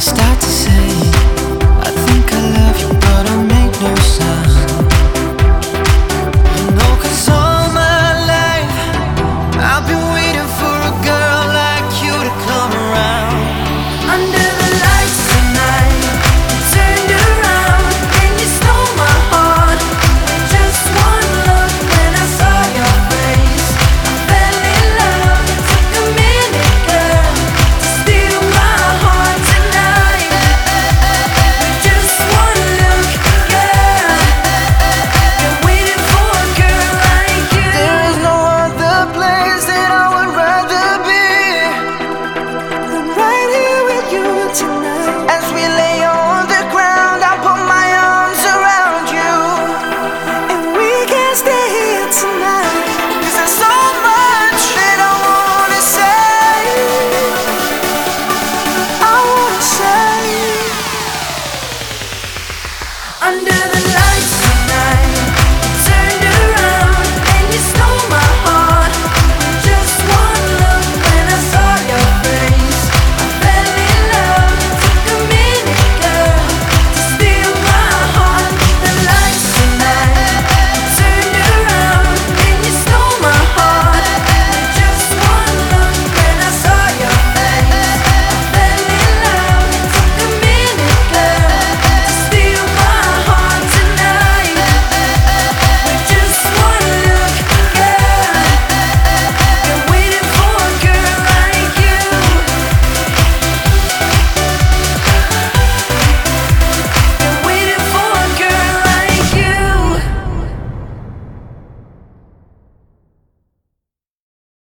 I start to say I think I love you, but I make no sound.